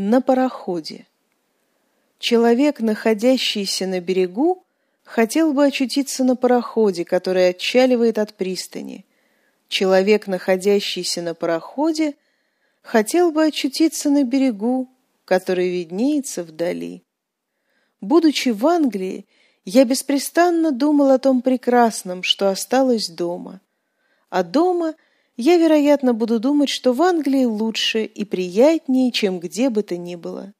На пароходе. Человек, находящийся на берегу, хотел бы очутиться на пароходе, который отчаливает от пристани. Человек, находящийся на пароходе, хотел бы очутиться на берегу, который виднеется вдали. Будучи в Англии, я беспрестанно думал о том прекрасном, что осталось дома. А дома я, вероятно, буду думать, что в Англии лучше и приятнее, чем где бы то ни было.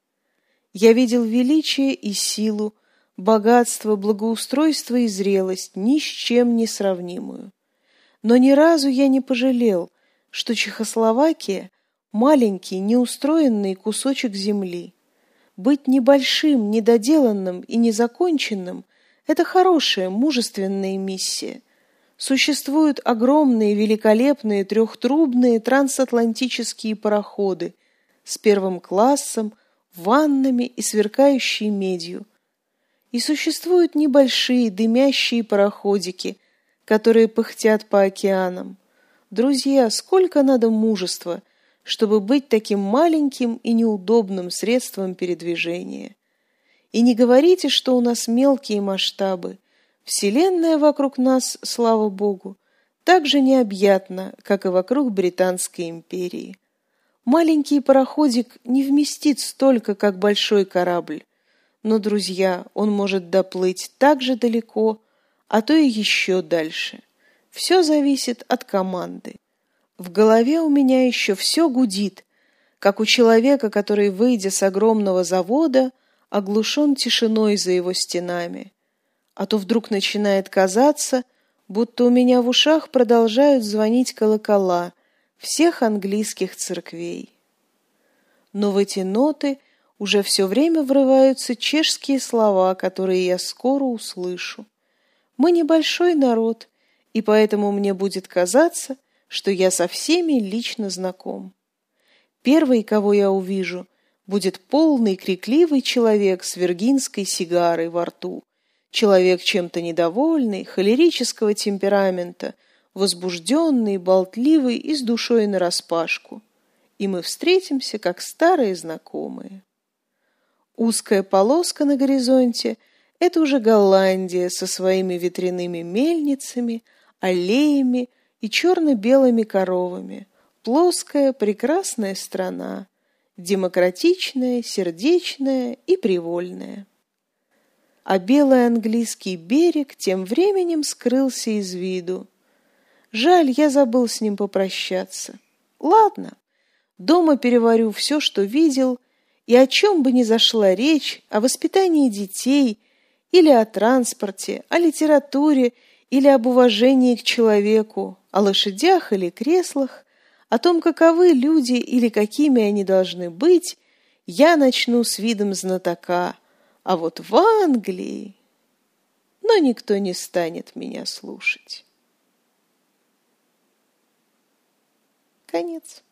Я видел величие и силу, богатство, благоустройство и зрелость, ни с чем не сравнимую. Но ни разу я не пожалел, что Чехословакия – маленький, неустроенный кусочек земли. Быть небольшим, недоделанным и незаконченным – это хорошая, мужественная миссия. Существуют огромные, великолепные, трехтрубные трансатлантические пароходы с первым классом, ваннами и сверкающей медью. И существуют небольшие дымящие пароходики, которые пыхтят по океанам. Друзья, сколько надо мужества, чтобы быть таким маленьким и неудобным средством передвижения. И не говорите, что у нас мелкие масштабы. Вселенная вокруг нас, слава Богу, так же необъятна, как и вокруг Британской империи. Маленький пароходик не вместит столько, как большой корабль. Но, друзья, он может доплыть так же далеко, а то и еще дальше. Все зависит от команды. В голове у меня еще все гудит, как у человека, который, выйдя с огромного завода, оглушен тишиной за его стенами. А то вдруг начинает казаться, будто у меня в ушах продолжают звонить колокола, всех английских церквей. Но в эти ноты уже все время врываются чешские слова, которые я скоро услышу. Мы небольшой народ, и поэтому мне будет казаться, что я со всеми лично знаком. Первый, кого я увижу, будет полный крикливый человек с виргинской сигарой во рту, человек чем-то недовольный, холерического темперамента – возбужденный, болтливый и с душой нараспашку. И мы встретимся, как старые знакомые. Узкая полоска на горизонте — это уже Голландия со своими ветряными мельницами, аллеями и черно-белыми коровами. Плоская, прекрасная страна, демократичная, сердечная и привольная. А белый английский берег тем временем скрылся из виду. Жаль, я забыл с ним попрощаться. Ладно, дома переварю все, что видел, и о чем бы ни зашла речь, о воспитании детей или о транспорте, о литературе или об уважении к человеку, о лошадях или креслах, о том, каковы люди или какими они должны быть, я начну с видом знатока, а вот в Англии... Но никто не станет меня слушать. Конец.